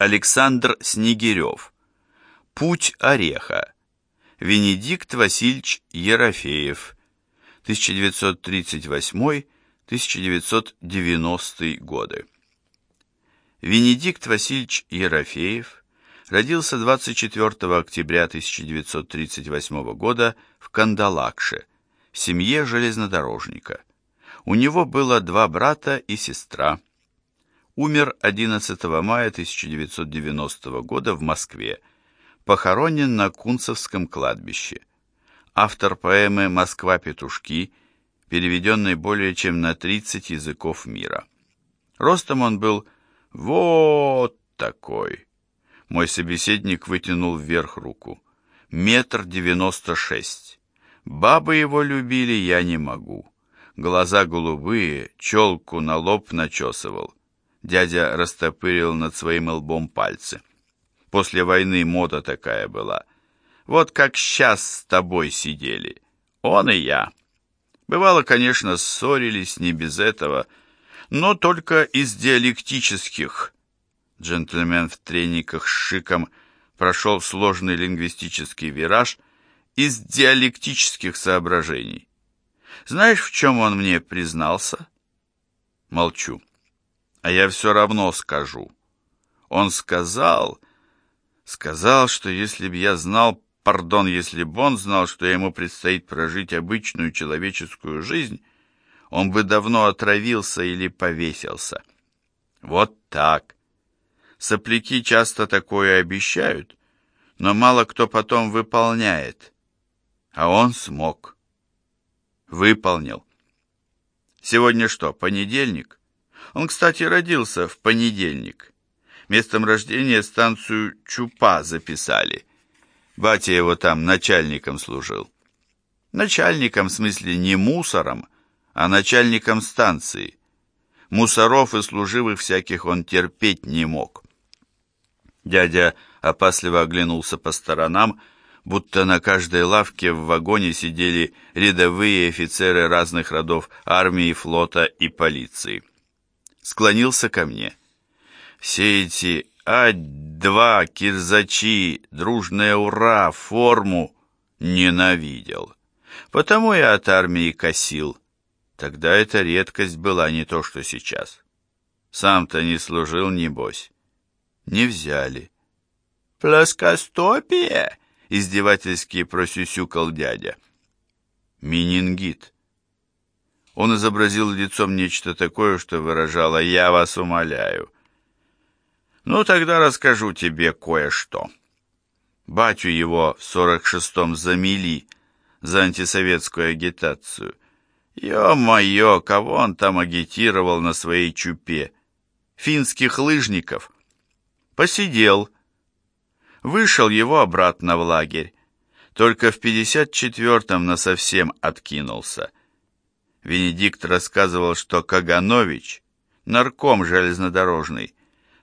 Александр Снегирев. Путь ореха. Венедикт Васильевич Ерофеев. 1938-1990 годы. Венедикт Васильевич Ерофеев родился 24 октября 1938 года в Кандалакше, в семье железнодорожника. У него было два брата и сестра. Умер 11 мая 1990 года в Москве. Похоронен на Кунцевском кладбище. Автор поэмы «Москва-петушки», переведенной более чем на 30 языков мира. Ростом он был вот такой. Мой собеседник вытянул вверх руку. Метр девяносто шесть. Бабы его любили, я не могу. Глаза голубые, челку на лоб начесывал. Дядя растопырил над своим лбом пальцы. После войны мода такая была. Вот как сейчас с тобой сидели. Он и я. Бывало, конечно, ссорились, не без этого, но только из диалектических. Джентльмен в трениках с шиком прошел сложный лингвистический вираж из диалектических соображений. Знаешь, в чем он мне признался? Молчу. А я все равно скажу. Он сказал, сказал, что если б я знал, пардон, если б он знал, что ему предстоит прожить обычную человеческую жизнь, он бы давно отравился или повесился. Вот так. Сопляки часто такое обещают, но мало кто потом выполняет. А он смог. Выполнил. Сегодня что, понедельник? Он, кстати, родился в понедельник. Местом рождения станцию Чупа записали. Батя его там начальником служил. Начальником, в смысле, не мусором, а начальником станции. Мусоров и служивых всяких он терпеть не мог. Дядя опасливо оглянулся по сторонам, будто на каждой лавке в вагоне сидели рядовые офицеры разных родов армии, флота и полиции. Склонился ко мне. Все эти «Ать-два», «Кирзачи», «Дружное ура», «Форму» ненавидел. Потому я от армии косил. Тогда эта редкость была не то, что сейчас. Сам-то не служил, небось. Не взяли. «Плоскостопие?» — издевательски просюсюкал дядя. «Менингит». Он изобразил лицом нечто такое, что выражало «я вас умоляю». «Ну, тогда расскажу тебе кое-что». Батю его в сорок шестом замели за антисоветскую агитацию. Ё-моё, кого он там агитировал на своей чупе? Финских лыжников. Посидел. Вышел его обратно в лагерь. Только в 54-м насовсем откинулся. Венедикт рассказывал, что Каганович, нарком железнодорожный,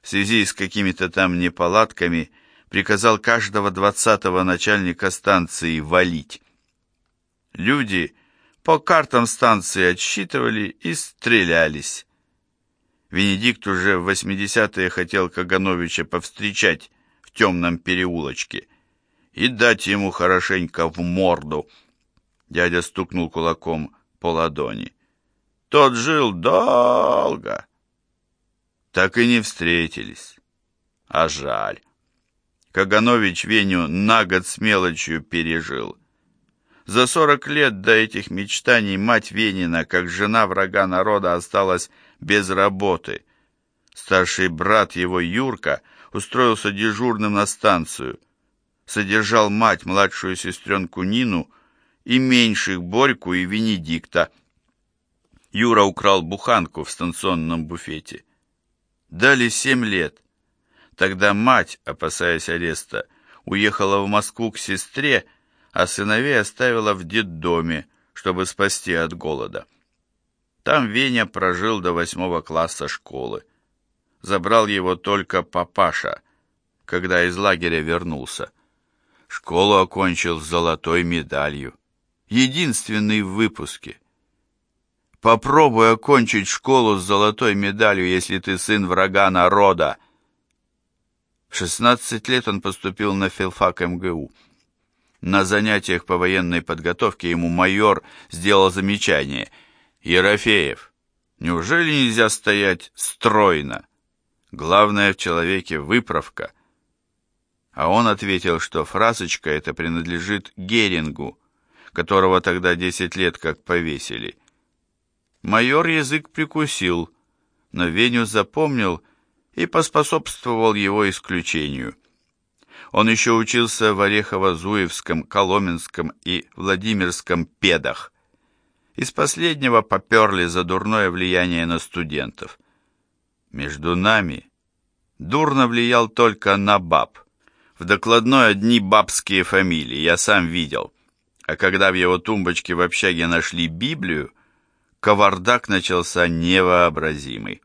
в связи с какими-то там неполадками, приказал каждого двадцатого начальника станции валить. Люди по картам станции отсчитывали и стрелялись. Венедикт уже в 80-е хотел Кагановича повстречать в темном переулочке и дать ему хорошенько в морду. Дядя стукнул кулаком по ладони. Тот жил долго. Так и не встретились. А жаль. Каганович Веню на год с мелочью пережил. За сорок лет до этих мечтаний мать Венина, как жена врага народа, осталась без работы. Старший брат его, Юрка, устроился дежурным на станцию. Содержал мать, младшую сестренку Нину и меньших Борьку и Венедикта. Юра украл буханку в станционном буфете. Дали семь лет. Тогда мать, опасаясь ареста, уехала в Москву к сестре, а сыновей оставила в детдоме, чтобы спасти от голода. Там Веня прожил до восьмого класса школы. Забрал его только папаша, когда из лагеря вернулся. Школу окончил с золотой медалью. Единственный в выпуске. Попробуй окончить школу с золотой медалью, если ты сын врага народа. В 16 лет он поступил на филфак МГУ. На занятиях по военной подготовке ему майор сделал замечание. «Ерофеев, неужели нельзя стоять стройно? Главное в человеке выправка». А он ответил, что фразочка эта принадлежит Герингу, которого тогда 10 лет как повесили. Майор язык прикусил, но Веню запомнил и поспособствовал его исключению. Он еще учился в Орехово-Зуевском, Коломенском и Владимирском педах. Из последнего поперли за дурное влияние на студентов. Между нами дурно влиял только на баб. В докладной одни бабские фамилии, я сам видел. А когда в его тумбочке в общаге нашли Библию, кавардак начался невообразимый.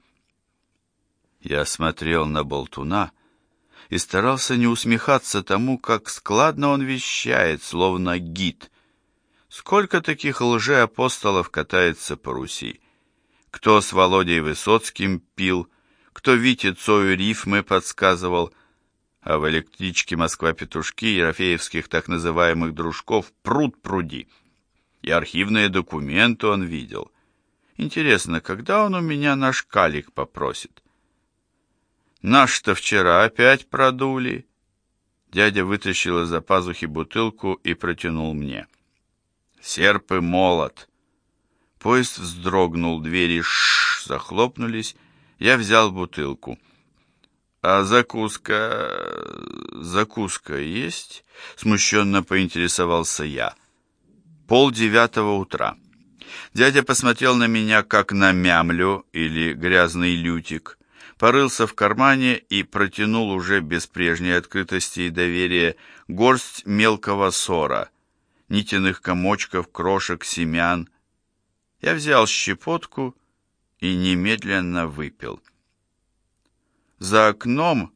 Я смотрел на болтуна и старался не усмехаться тому, как складно он вещает, словно гид. Сколько таких лжеапостолов катается по Руси? Кто с Володей Высоцким пил, кто Вите Цою рифмы подсказывал, а в электричке Москва-Петушки ерофеевских так называемых дружков пруд пруди. И архивные документы он видел. Интересно, когда он у меня наш калик попросит? Наш-то вчера опять продули. Дядя вытащил из-за пазухи бутылку и протянул мне. Серп и молот. Поезд вздрогнул, двери ш захлопнулись. Я взял бутылку. А закуска... закуска есть? Смущенно поинтересовался я. Пол девятого утра. Дядя посмотрел на меня, как на мямлю или грязный лютик порылся в кармане и протянул уже без прежней открытости и доверия горсть мелкого сора, нитяных комочков, крошек, семян. Я взял щепотку и немедленно выпил. За окном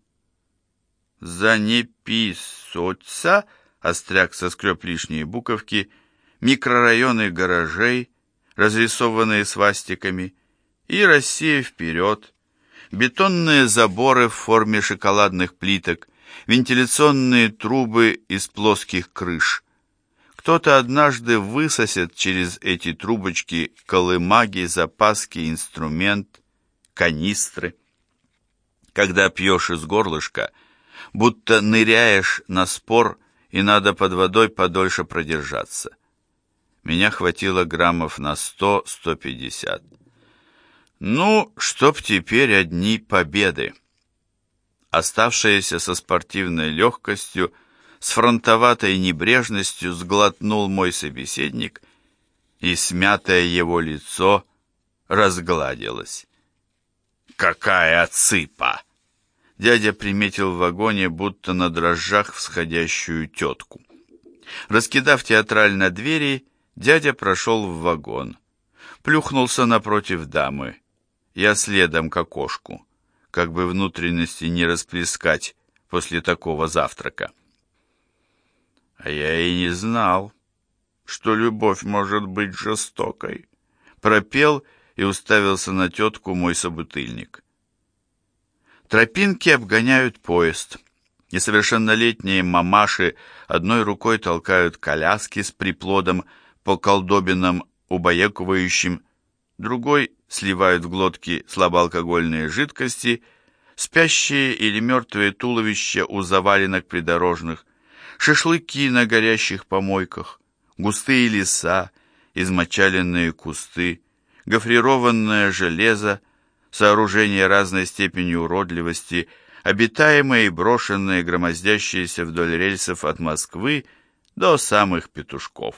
за неписоца, остряк соскреб лишние буковки, микрорайоны гаражей, разрисованные свастиками, и Россия вперед, бетонные заборы в форме шоколадных плиток, вентиляционные трубы из плоских крыш. Кто-то однажды высосет через эти трубочки колымаги, запаски, инструмент, канистры. Когда пьешь из горлышка, будто ныряешь на спор, и надо под водой подольше продержаться. Меня хватило граммов на сто-сто пятьдесят. Ну, чтоб теперь одни победы. Оставшиеся со спортивной легкостью, с фронтоватой небрежностью сглотнул мой собеседник, и смятое его лицо разгладилось. «Какая цыпа!» Дядя приметил в вагоне, будто на дрожжах всходящую тетку. Раскидав театрально двери, дядя прошел в вагон. Плюхнулся напротив дамы я следом к окошку, как бы внутренности не расплескать после такого завтрака. А я и не знал, что любовь может быть жестокой. Пропел и уставился на тетку мой собутыльник. Тропинки обгоняют поезд. Несовершеннолетние мамаши одной рукой толкают коляски с приплодом по колдобинам, убаюкивающим, другой сливают в глотки слабоалкогольные жидкости, спящие или мертвые туловища у заваленок придорожных, шашлыки на горящих помойках, густые леса, измочаленные кусты, гофрированное железо, сооружения разной степени уродливости, обитаемые и брошенные, громоздящиеся вдоль рельсов от Москвы до самых петушков.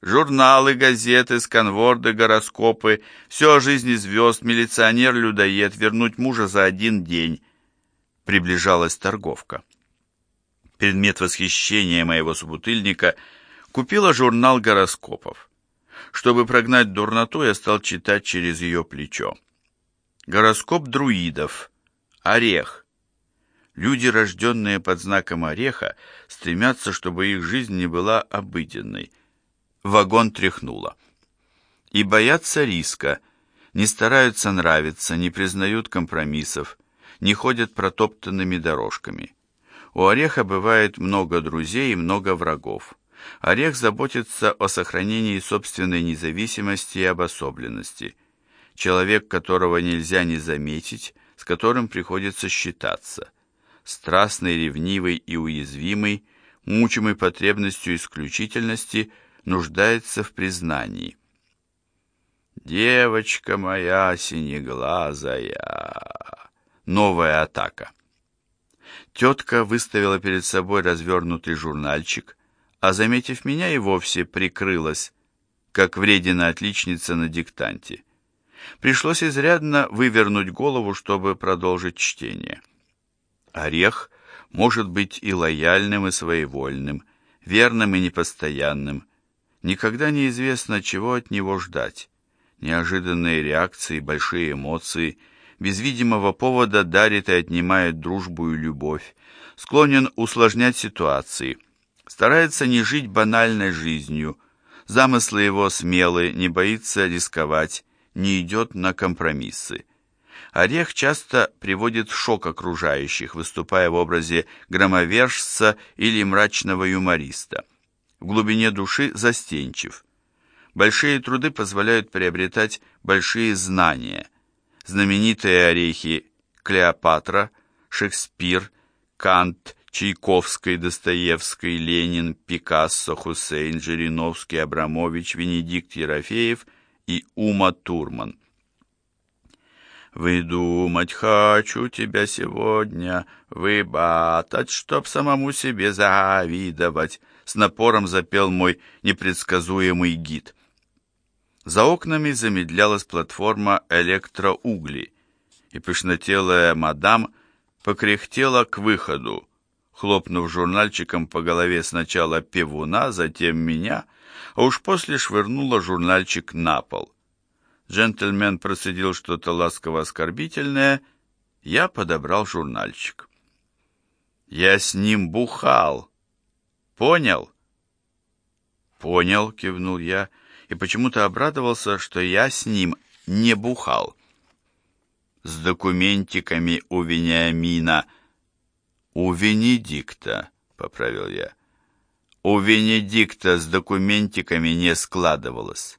Журналы, газеты, сканворды, гороскопы, все о жизни звезд, милиционер-людоед, вернуть мужа за один день. Приближалась торговка. Предмет восхищения моего собутыльника купила журнал гороскопов. Чтобы прогнать дурноту, я стал читать через ее плечо. Гороскоп друидов. Орех. Люди, рожденные под знаком ореха, стремятся, чтобы их жизнь не была обыденной – вагон тряхнуло. И боятся риска, не стараются нравиться, не признают компромиссов, не ходят протоптанными дорожками. У ореха бывает много друзей и много врагов. Орех заботится о сохранении собственной независимости и обособленности. Человек, которого нельзя не заметить, с которым приходится считаться. Страстный, ревнивый и уязвимый, мучимый потребностью исключительности, нуждается в признании. «Девочка моя синеглазая!» Новая атака. Тетка выставила перед собой развернутый журнальчик, а, заметив меня, и вовсе прикрылась, как вредина отличница на диктанте. Пришлось изрядно вывернуть голову, чтобы продолжить чтение. Орех может быть и лояльным, и своевольным, верным и непостоянным. Никогда неизвестно, чего от него ждать. Неожиданные реакции, большие эмоции, без видимого повода дарит и отнимает дружбу и любовь, склонен усложнять ситуации, старается не жить банальной жизнью, замыслы его смелые, не боится рисковать, не идет на компромиссы. Орех часто приводит в шок окружающих, выступая в образе громовержца или мрачного юмориста. В глубине души застенчив. Большие труды позволяют приобретать большие знания. Знаменитые орехи Клеопатра, Шекспир, Кант, Чайковский, Достоевский, Ленин, Пикассо, Хусейн, Жириновский, Абрамович, Венедикт Ерофеев и Ума Турман. «Выдумать хочу тебя сегодня, выбатать, чтоб самому себе завидовать», с напором запел мой непредсказуемый гид. За окнами замедлялась платформа электроугли, и пышнотелая мадам покряхтела к выходу, хлопнув журнальчиком по голове сначала певуна, затем меня, а уж после швырнула журнальчик на пол. Джентльмен процедил что-то ласково-оскорбительное, я подобрал журнальчик. «Я с ним бухал. Понял?» «Понял», — кивнул я, и почему-то обрадовался, что я с ним не бухал. «С документиками у Вениамина». «У Венедикта», — поправил я. «У Венедикта с документиками не складывалось».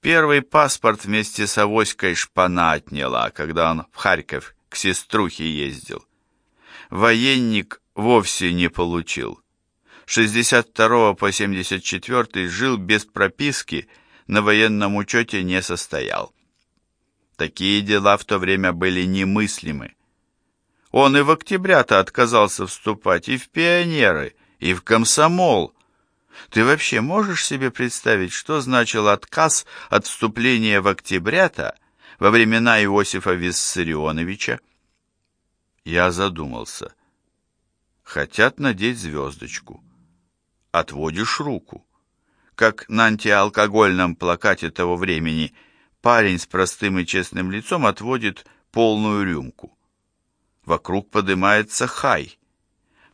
Первый паспорт вместе с авоськой шпана отняла, когда он в Харьков к сеструхе ездил. Военник вовсе не получил. 62 по 74 жил без прописки, на военном учете не состоял. Такие дела в то время были немыслимы. Он и в октября-то отказался вступать и в пионеры, и в комсомол, ты вообще можешь себе представить, что значил отказ от вступления в октябрята во времена Иосифа Виссарионовича? Я задумался. Хотят надеть звездочку. Отводишь руку. Как на антиалкогольном плакате того времени парень с простым и честным лицом отводит полную рюмку. Вокруг поднимается хай.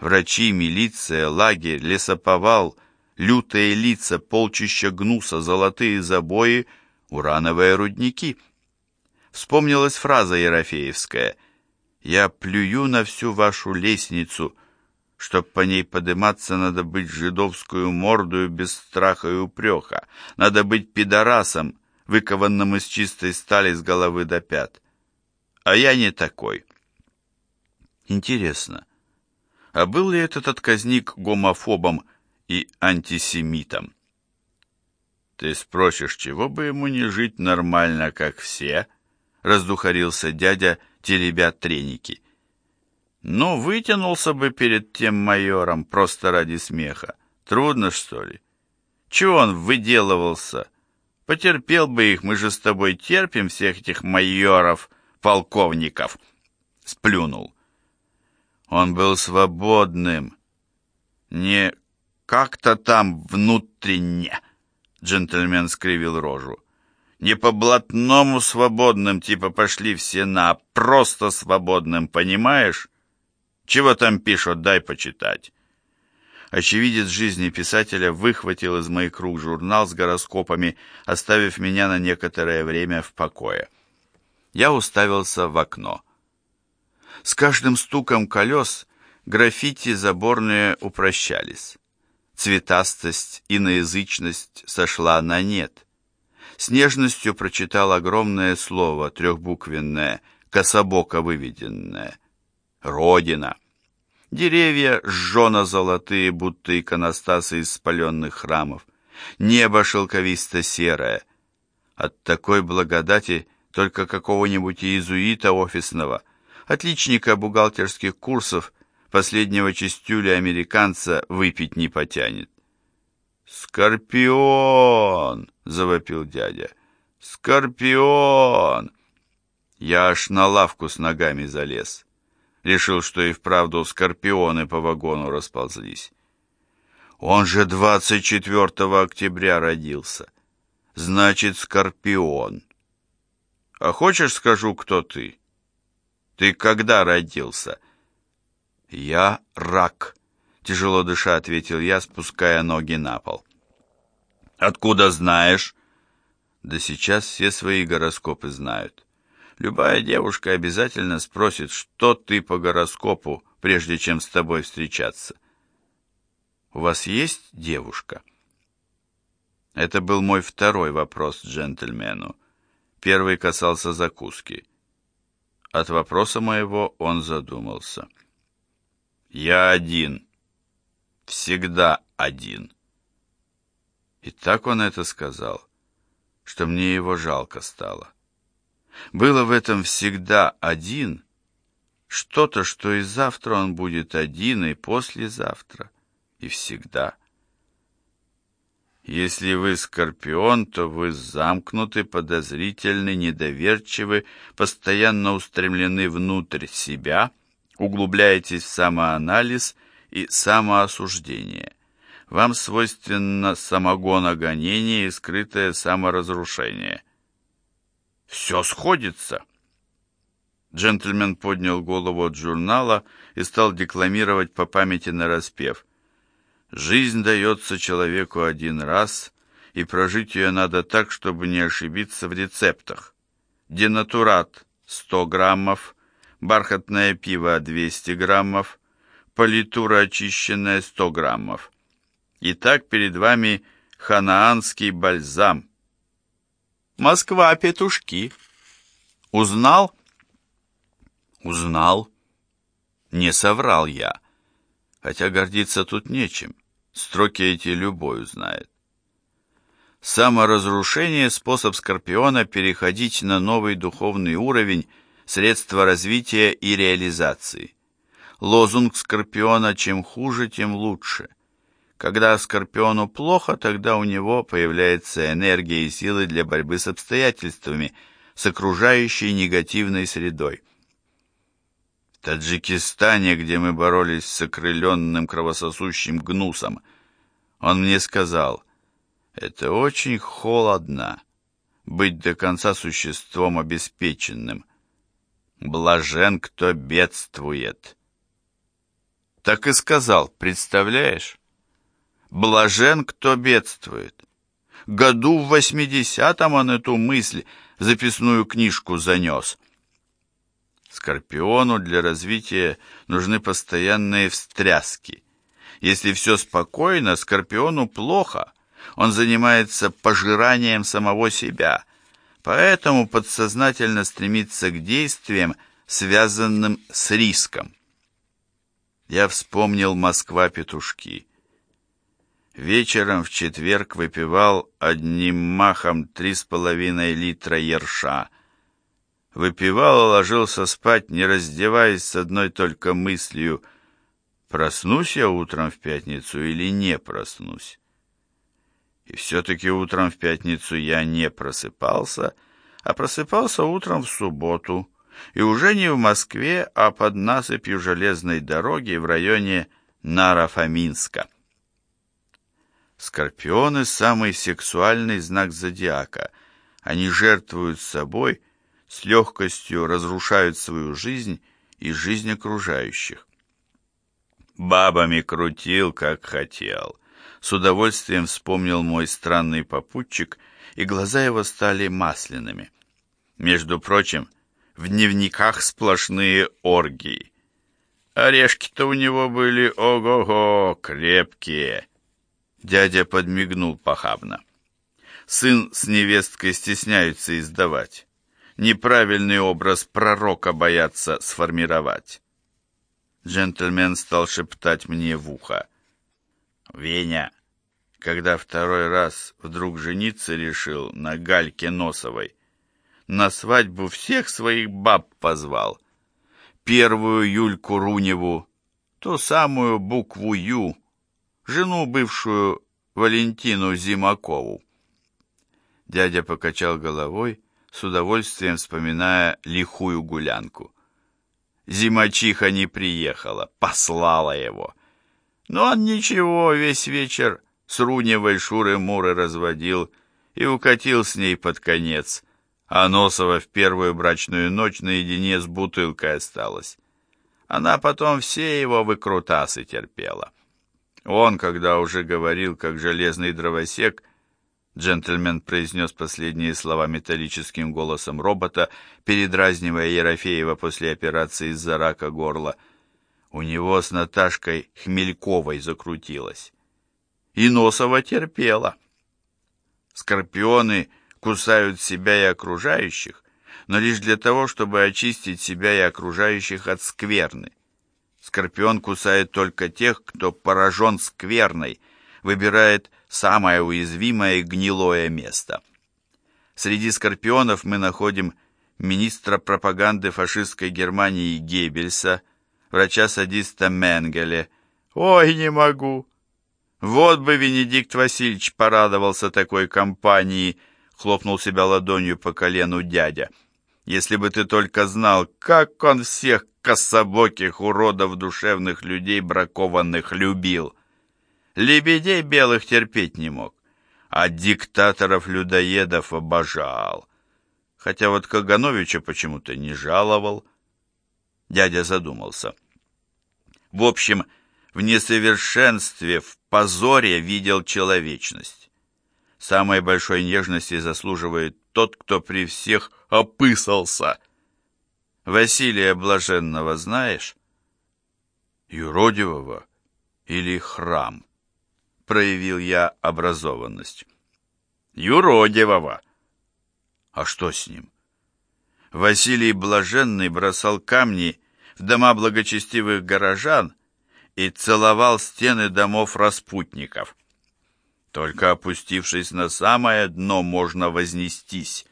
Врачи, милиция, лагерь, лесоповал — лютые лица, полчища гнуса, золотые забои, урановые рудники. Вспомнилась фраза Ерофеевская «Я плюю на всю вашу лестницу», Чтоб по ней подниматься, надо быть жидовскую мордою без страха и упреха. Надо быть пидорасом, выкованным из чистой стали с головы до пят. А я не такой. Интересно, а был ли этот отказник гомофобом и антисемитом. Ты спросишь, чего бы ему не жить нормально, как все? Раздухарился дядя, теребя треники. Ну, вытянулся бы перед тем майором просто ради смеха. Трудно, что ли? Чего он выделывался? Потерпел бы их, мы же с тобой терпим всех этих майоров, полковников. Сплюнул. Он был свободным, не как-то там внутренне, джентльмен скривил рожу. Не по блатному свободным, типа пошли все на, а просто свободным, понимаешь? Чего там пишут, дай почитать. Очевидец жизни писателя выхватил из моих рук журнал с гороскопами, оставив меня на некоторое время в покое. Я уставился в окно. С каждым стуком колес граффити заборные упрощались. Цветастость и наязычность сошла на нет. С нежностью прочитал огромное слово, трехбуквенное, кособоко выведенное. Родина. Деревья жжено-золотые, будто иконостасы из спаленных храмов. Небо шелковисто-серое. От такой благодати только какого-нибудь иезуита офисного, отличника бухгалтерских курсов, последнего чистюля американца выпить не потянет. «Скорпион!» — завопил дядя. «Скорпион!» Я аж на лавку с ногами залез. Решил, что и вправду скорпионы по вагону расползлись. Он же 24 октября родился. Значит, скорпион. А хочешь, скажу, кто ты? Ты когда родился? Я рак, тяжело дыша ответил я, спуская ноги на пол. Откуда знаешь? Да сейчас все свои гороскопы знают. Любая девушка обязательно спросит, что ты по гороскопу, прежде чем с тобой встречаться. У вас есть девушка? Это был мой второй вопрос джентльмену. Первый касался закуски. От вопроса моего он задумался. Я один. Всегда один. И так он это сказал, что мне его жалко стало. Было в этом всегда один, что-то, что и завтра он будет один, и послезавтра, и всегда. Если вы скорпион, то вы замкнуты, подозрительны, недоверчивы, постоянно устремлены внутрь себя, углубляетесь в самоанализ и самоосуждение. Вам свойственно самогоногонение и скрытое саморазрушение – все сходится. Джентльмен поднял голову от журнала и стал декламировать по памяти нараспев. «Жизнь дается человеку один раз, и прожить ее надо так, чтобы не ошибиться в рецептах. Денатурат — 100 граммов, бархатное пиво — 200 граммов, политура очищенная — 100 граммов. Итак, перед вами ханаанский бальзам — Москва, петушки. Узнал? Узнал. Не соврал я. Хотя гордиться тут нечем. Строки эти любой узнает. Саморазрушение – способ Скорпиона переходить на новый духовный уровень, средство развития и реализации. Лозунг Скорпиона «чем хуже, тем лучше». Когда Скорпиону плохо, тогда у него появляется энергия и силы для борьбы с обстоятельствами, с окружающей негативной средой. Таджикистане, где мы боролись с окрыленным кровососущим гнусом, он мне сказал, «Это очень холодно, быть до конца существом обеспеченным. Блажен, кто бедствует». Так и сказал, представляешь? Блажен, кто бедствует. Году в восьмидесятом он эту мысль в записную книжку занес. Скорпиону для развития нужны постоянные встряски. Если все спокойно, Скорпиону плохо. Он занимается пожиранием самого себя, поэтому подсознательно стремится к действиям, связанным с риском. Я вспомнил Москва-петушки. Вечером в четверг выпивал одним махом три с половиной литра ерша. Выпивал и ложился спать, не раздеваясь с одной только мыслью, проснусь я утром в пятницу или не проснусь. И все-таки утром в пятницу я не просыпался, а просыпался утром в субботу, и уже не в Москве, а под насыпью железной дороги в районе Нарафаминска. Скорпионы – самый сексуальный знак зодиака. Они жертвуют собой, с легкостью разрушают свою жизнь и жизнь окружающих. Бабами крутил, как хотел. С удовольствием вспомнил мой странный попутчик, и глаза его стали масляными. Между прочим, в дневниках сплошные оргии. Орешки-то у него были ого-го, крепкие. Дядя подмигнул похабно. Сын с невесткой стесняются издавать. Неправильный образ пророка боятся сформировать. Джентльмен стал шептать мне в ухо. «Веня, когда второй раз вдруг жениться решил на Гальке Носовой, на свадьбу всех своих баб позвал. Первую Юльку Руневу, ту самую букву «Ю», жену бывшую Валентину Зимакову. Дядя покачал головой, с удовольствием вспоминая лихую гулянку. Зимачиха не приехала, послала его. Но он ничего, весь вечер с Руневой шуры-муры разводил и укатил с ней под конец, а Носова в первую брачную ночь наедине с бутылкой осталась. Она потом все его выкрутасы терпела. Он, когда уже говорил, как железный дровосек, джентльмен произнес последние слова металлическим голосом робота, передразнивая Ерофеева после операции из-за рака горла. У него с Наташкой Хмельковой закрутилось и Носова терпела. Скорпионы кусают себя и окружающих, но лишь для того, чтобы очистить себя и окружающих от скверны. Скорпион кусает только тех, кто поражен скверной, выбирает самое уязвимое и гнилое место. Среди скорпионов мы находим министра пропаганды фашистской Германии Геббельса, врача-садиста Менгеле. «Ой, не могу! Вот бы Венедикт Васильевич порадовался такой компании, хлопнул себя ладонью по колену дядя. Если бы ты только знал, как он всех кособоких уродов душевных людей бракованных любил. Лебедей белых терпеть не мог, а диктаторов-людоедов обожал. Хотя вот Кагановича почему-то не жаловал. Дядя задумался. В общем, в несовершенстве, в позоре видел человечность. Самой большой нежности заслуживает тот, кто при всех опысался. Василия Блаженного знаешь? Юродивого или храм? Проявил я образованность. Юродивого. А что с ним? Василий Блаженный бросал камни в дома благочестивых горожан, и целовал стены домов распутников. Только опустившись на самое дно, можно вознестись.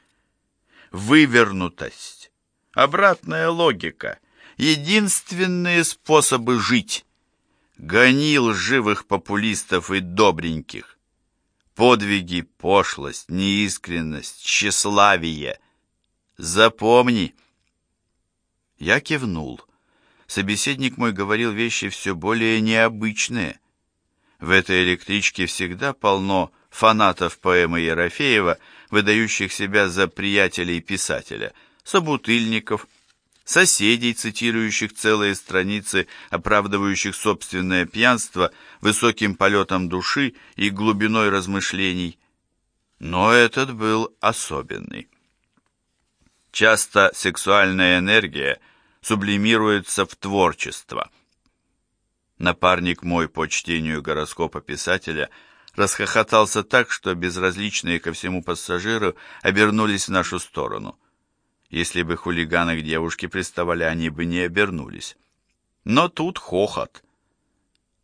Вывернутость, обратная логика, единственные способы жить. Гонил живых популистов и добреньких. Подвиги, пошлость, неискренность, тщеславие. Запомни. Я кивнул. Собеседник мой говорил вещи все более необычные. В этой электричке всегда полно фанатов поэмы Ерофеева, выдающих себя за приятелей писателя, собутыльников, соседей, цитирующих целые страницы, оправдывающих собственное пьянство высоким полетом души и глубиной размышлений. Но этот был особенный. Часто сексуальная энергия – сублимируется в творчество. Напарник мой по чтению гороскопа писателя расхохотался так, что безразличные ко всему пассажиру обернулись в нашу сторону. Если бы хулиганы к девушке приставали, они бы не обернулись. Но тут хохот.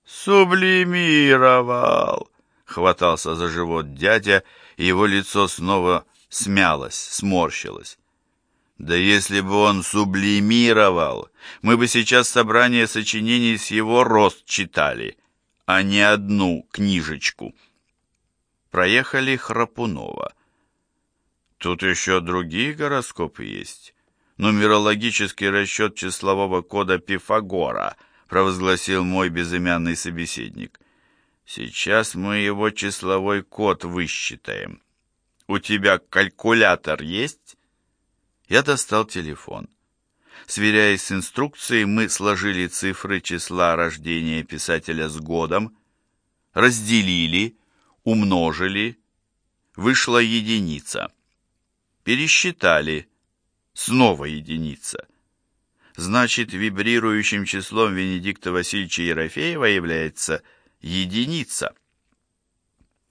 «Сублимировал!» — хватался за живот дядя, и его лицо снова смялось, сморщилось. Да если бы он сублимировал, мы бы сейчас собрание сочинений с его рост читали, а не одну книжечку. Проехали Храпунова. Тут еще другие гороскопы есть. Нумерологический расчет числового кода Пифагора, провозгласил мой безымянный собеседник. Сейчас мы его числовой код высчитаем. У тебя калькулятор есть? Я достал телефон. Сверяясь с инструкцией, мы сложили цифры числа рождения писателя с годом, разделили, умножили, вышла единица. Пересчитали. Снова единица. Значит, вибрирующим числом Венедикта Васильевича Ерофеева является единица.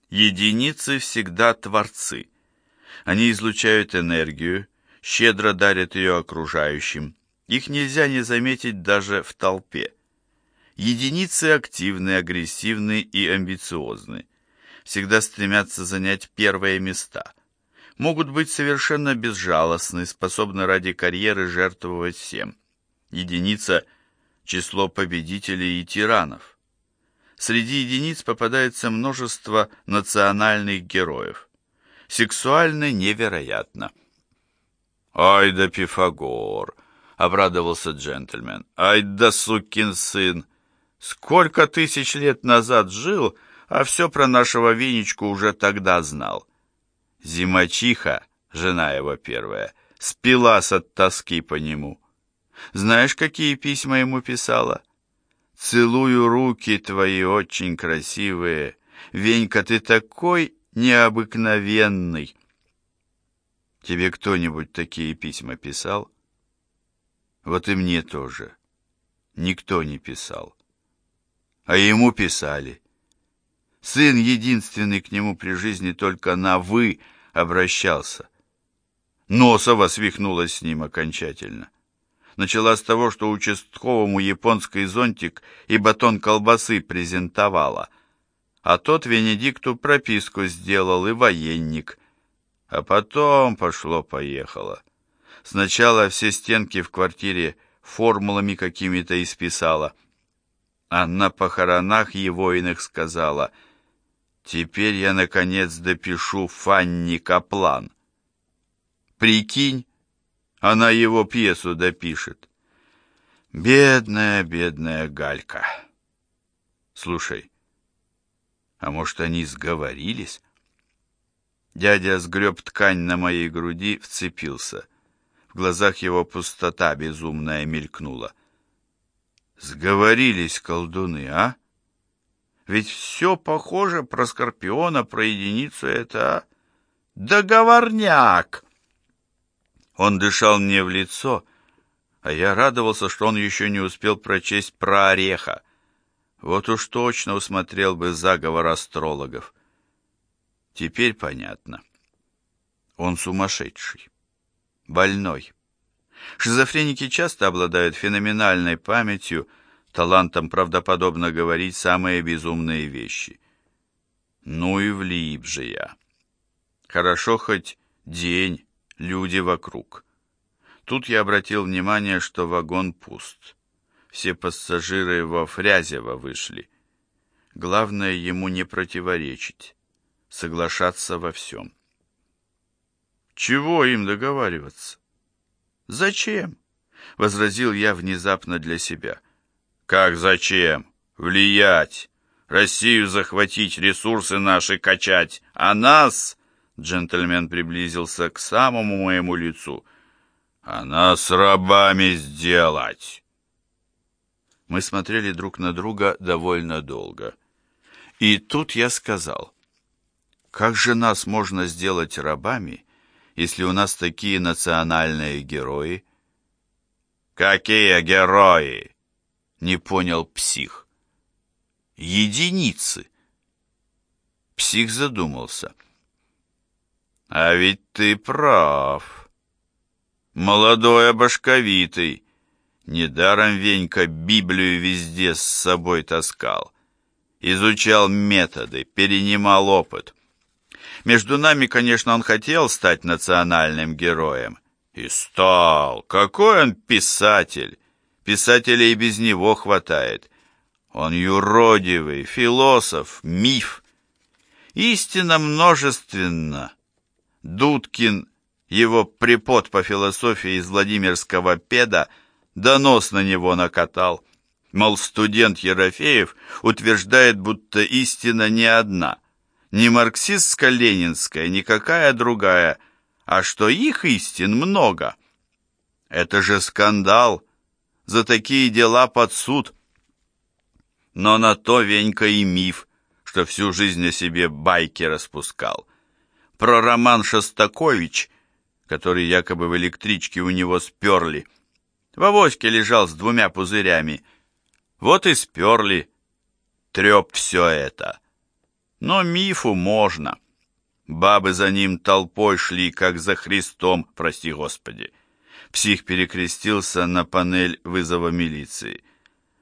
Единицы всегда творцы. Они излучают энергию, щедро дарят ее окружающим. Их нельзя не заметить даже в толпе. Единицы активны, агрессивны и амбициозны. Всегда стремятся занять первые места. Могут быть совершенно безжалостны, способны ради карьеры жертвовать всем. Единица – число победителей и тиранов. Среди единиц попадается множество национальных героев. Сексуально невероятно. «Ай да Пифагор!» — обрадовался джентльмен. «Ай да сукин сын! Сколько тысяч лет назад жил, а все про нашего Винечку уже тогда знал. Зимачиха, жена его первая, спилась от тоски по нему. Знаешь, какие письма ему писала? Целую руки твои очень красивые. Венька, ты такой необыкновенный. Тебе кто-нибудь такие письма писал? Вот и мне тоже. Никто не писал. А ему писали. Сын единственный к нему при жизни только на «вы» обращался. Носова свихнулась с ним окончательно начала с того, что участковому японский зонтик и батон колбасы презентовала, а тот Венедикту прописку сделал и военник. А потом пошло-поехало. Сначала все стенки в квартире формулами какими-то исписала, а на похоронах его иных сказала «Теперь я, наконец, допишу Фанни Каплан». Прикинь, она его пьесу допишет. Бедная, бедная Галька. Слушай, а может, они сговорились? Дядя сгреб ткань на моей груди, вцепился. В глазах его пустота безумная мелькнула. Сговорились колдуны, а? Ведь все похоже про Скорпиона, про единицу это... Договорняк! Он дышал мне в лицо, а я радовался, что он еще не успел прочесть про ореха. Вот уж точно усмотрел бы заговор астрологов. Теперь понятно. Он сумасшедший, больной. Шизофреники часто обладают феноменальной памятью, талантом правдоподобно говорить самые безумные вещи. Ну и влип же я. Хорошо хоть день, люди вокруг. Тут я обратил внимание, что вагон пуст. Все пассажиры во Фрязево вышли. Главное ему не противоречить, соглашаться во всем. Чего им договариваться? Зачем? Возразил я внезапно для себя. Как зачем? Влиять, Россию захватить, ресурсы наши качать, а нас Джентльмен приблизился к самому моему лицу. «Она с рабами сделать!» Мы смотрели друг на друга довольно долго. И тут я сказал, «Как же нас можно сделать рабами, если у нас такие национальные герои?» «Какие герои?» — не понял псих. «Единицы». Псих задумался — а ведь ты прав. Молодой обашковитый. Недаром Венька Библию везде с собой таскал. Изучал методы, перенимал опыт. Между нами, конечно, он хотел стать национальным героем. И стал. Какой он писатель! Писателей без него хватает. Он юродивый, философ, миф. Истина множественна. Дудкин, его препод по философии из Владимирского педа, донос на него накатал. Мол, студент Ерофеев утверждает, будто истина не одна, не марксистско-ленинская, никакая другая, а что их истин много. Это же скандал, за такие дела под суд. Но на то Венька и миф, что всю жизнь о себе байки распускал про роман Шостакович который якобы в электричке у него сперли. В авоське лежал с двумя пузырями. Вот и сперли. Треп все это. Но мифу можно. Бабы за ним толпой шли, как за Христом, прости Господи. Псих перекрестился на панель вызова милиции.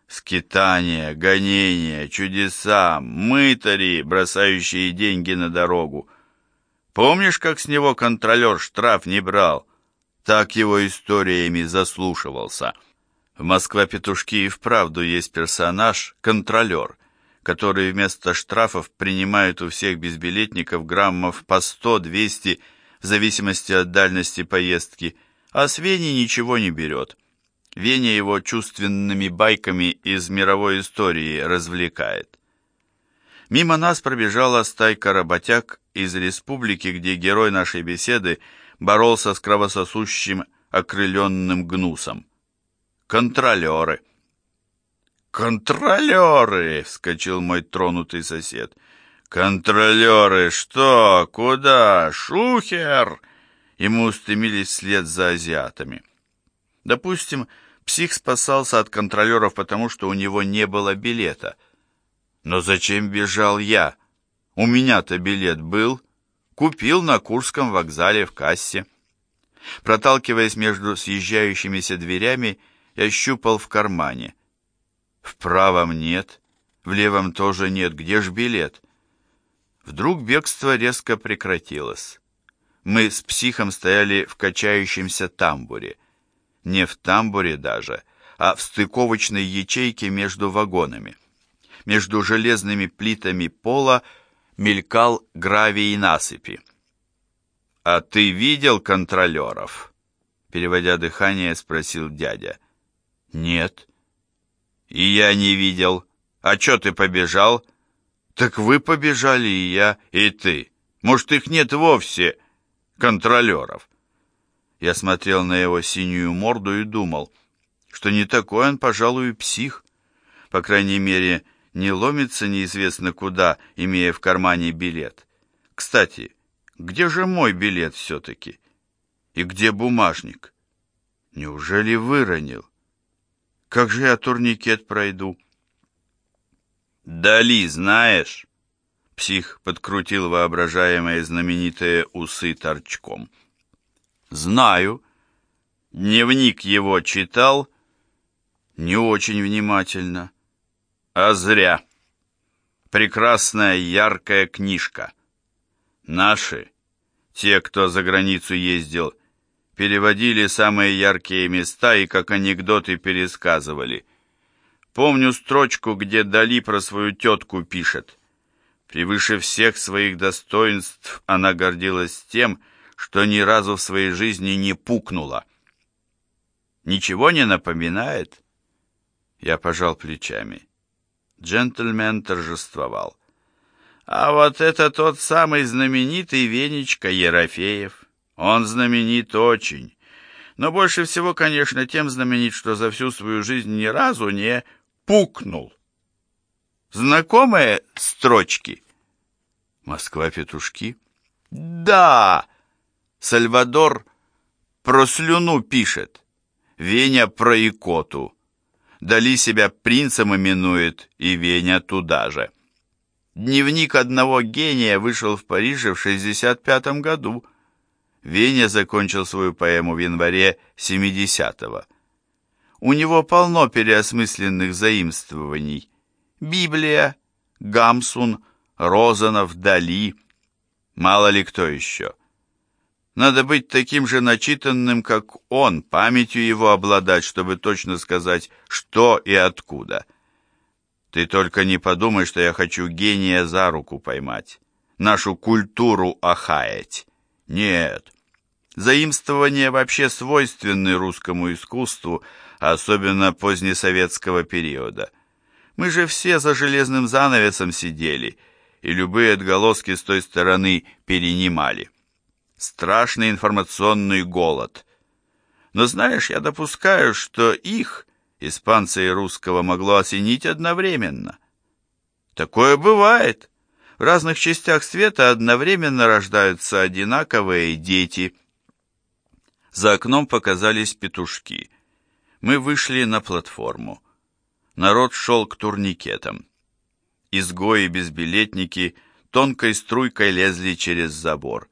Скитания, гонения, чудеса, мытари, бросающие деньги на дорогу. Помнишь, как с него контролер штраф не брал? Так его историями заслушивался. В «Москва-петушки» и вправду есть персонаж, контролер, который вместо штрафов принимает у всех безбилетников граммов по 100-200 в зависимости от дальности поездки, а с Вени ничего не берет. Веня его чувственными байками из мировой истории развлекает. Мимо нас пробежала стайка работяг из республики, где герой нашей беседы боролся с кровососущим окрыленным гнусом. Контролеры. «Контролеры!» — вскочил мой тронутый сосед. «Контролеры! Что? Куда? Шухер!» И мы устремились вслед за азиатами. Допустим, Псих спасался от контролеров, потому что у него не было билета. Но зачем бежал я? У меня-то билет был. Купил на Курском вокзале в кассе. Проталкиваясь между съезжающимися дверями, я щупал в кармане. В правом нет, в левом тоже нет. Где ж билет? Вдруг бегство резко прекратилось. Мы с психом стояли в качающемся тамбуре не в тамбуре даже, а в стыковочной ячейке между вагонами. Между железными плитами пола мелькал гравий насыпи. «А ты видел контролеров?» Переводя дыхание, спросил дядя. «Нет». «И я не видел. А чё ты побежал?» «Так вы побежали, и я, и ты. Может, их нет вовсе, контролеров?» Я смотрел на его синюю морду и думал, что не такой он, пожалуй, псих. По крайней мере, не ломится неизвестно куда, имея в кармане билет. Кстати, где же мой билет все-таки? И где бумажник? Неужели выронил? Как же я турникет пройду? Дали, знаешь? Псих подкрутил воображаемые знаменитые усы торчком. — Знаю. Дневник его читал не очень внимательно. А зря. Прекрасная яркая книжка. Наши, те, кто за границу ездил, переводили самые яркие места и как анекдоты пересказывали. Помню строчку, где Дали про свою тетку пишет. Превыше всех своих достоинств она гордилась тем, что ни разу в своей жизни не пукнула. Ничего не напоминает? Я пожал плечами. Джентльмен торжествовал. А вот это тот самый знаменитый Венечка Ерофеев. Он знаменит очень. Но больше всего, конечно, тем знаменит, что за всю свою жизнь ни разу не пукнул. Знакомые строчки? Москва-петушки? Да! Сальвадор про слюну пишет, Веня про икоту. Дали себя принцем именует, и Веня туда же. Дневник одного гения вышел в Париже в 65 году. Веня закончил свою поэму в январе 70-го. У него полно переосмысленных заимствований. Библия, Гамсун, Розанов, Дали. Мало ли кто еще. Надо быть таким же начитанным, как он, памятью его обладать, чтобы точно сказать, что и откуда. Ты только не подумай, что я хочу гения за руку поймать, нашу культуру охаять. Нет. Заимствования вообще свойственны русскому искусству, особенно позднесоветского периода. Мы же все за железным занавесом сидели, и любые отголоски с той стороны перенимали страшный информационный голод. Но знаешь, я допускаю, что их, испанца и русского, могло осенить одновременно. Такое бывает. В разных частях света одновременно рождаются одинаковые дети. За окном показались петушки. Мы вышли на платформу. Народ шел к турникетам. Изгои-безбилетники тонкой струйкой лезли через забор.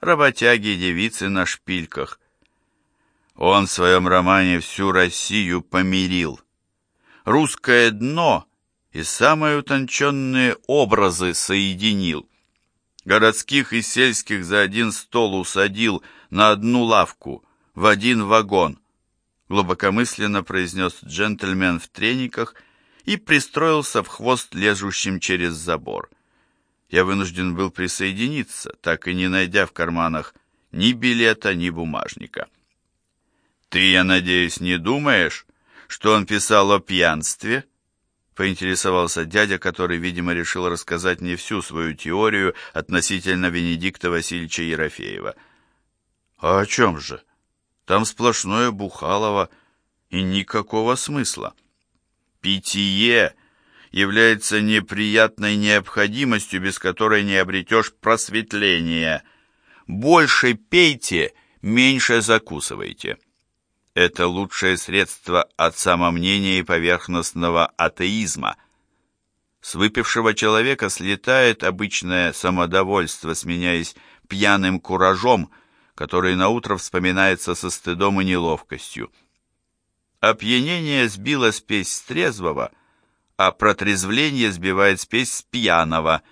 Работяги и девицы на шпильках. Он в своем романе всю Россию помирил. Русское дно и самые утонченные образы соединил. Городских и сельских за один стол усадил на одну лавку, в один вагон, глубокомысленно произнес джентльмен в трениках и пристроился в хвост лежущим через забор. Я вынужден был присоединиться, так и не найдя в карманах ни билета, ни бумажника. «Ты, я надеюсь, не думаешь, что он писал о пьянстве?» поинтересовался дядя, который, видимо, решил рассказать мне всю свою теорию относительно Венедикта Васильевича Ерофеева. «А о чем же? Там сплошное Бухалово и никакого смысла. Питье является неприятной необходимостью, без которой не обретешь просветления. Больше пейте, меньше закусывайте». Это лучшее средство от самомнения и поверхностного атеизма. С выпившего человека слетает обычное самодовольство, сменяясь пьяным куражом, который наутро вспоминается со стыдом и неловкостью. Опьянение сбило спесь с трезвого, а протрезвление сбивает спесь с пьяного,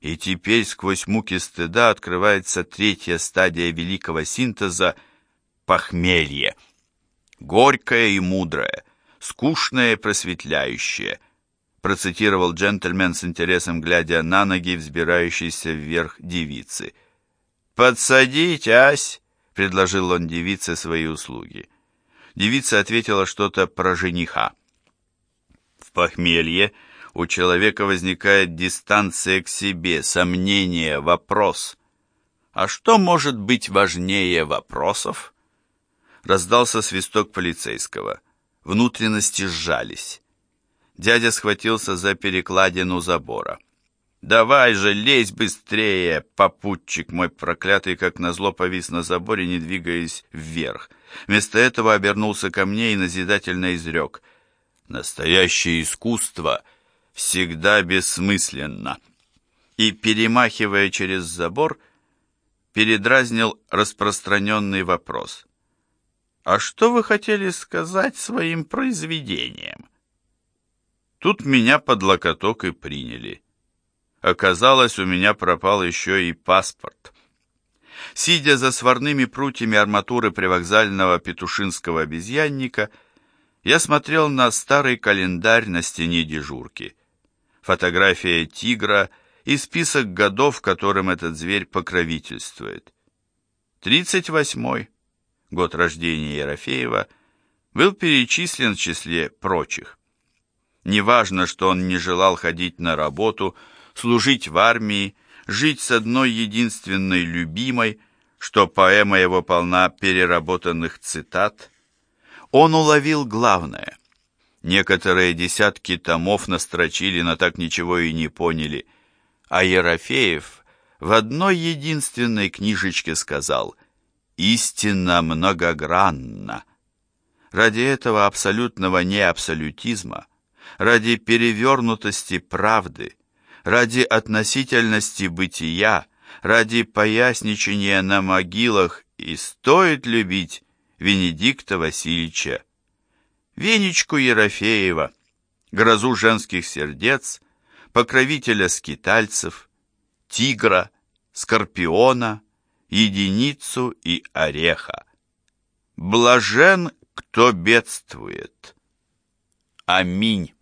и теперь сквозь муки стыда открывается третья стадия великого синтеза — похмелье горькое и мудрое, скучное и просветляющее, процитировал джентльмен с интересом, глядя на ноги взбирающейся вверх девицы. «Подсадить, ась!» — предложил он девице свои услуги. Девица ответила что-то про жениха. В похмелье у человека возникает дистанция к себе, сомнение, вопрос. А что может быть важнее вопросов? Раздался свисток полицейского. Внутренности сжались. Дядя схватился за перекладину забора. «Давай же, лезь быстрее!» Попутчик мой проклятый, как назло, повис на заборе, не двигаясь вверх. Вместо этого обернулся ко мне и назидательно изрек. «Настоящее искусство всегда бессмысленно!» И, перемахивая через забор, передразнил распространенный вопрос. А что вы хотели сказать своим произведением? Тут меня под локоток и приняли. Оказалось, у меня пропал еще и паспорт. Сидя за сварными прутьями арматуры привокзального петушинского обезьянника, я смотрел на старый календарь на стене дежурки. Фотография тигра и список годов, которым этот зверь покровительствует. Тридцать восьмой год рождения Ерофеева, был перечислен в числе прочих. Неважно, что он не желал ходить на работу, служить в армии, жить с одной единственной любимой, что поэма его полна переработанных цитат, он уловил главное. Некоторые десятки томов настрочили, но так ничего и не поняли, а Ерофеев в одной единственной книжечке сказал истина многогранна. Ради этого абсолютного неабсолютизма, ради перевернутости правды, ради относительности бытия, ради поясничения на могилах и стоит любить Венедикта Васильевича, Венечку Ерофеева, грозу женских сердец, покровителя скитальцев, тигра, скорпиона, единицу и ореха. Блажен, кто бедствует. Аминь.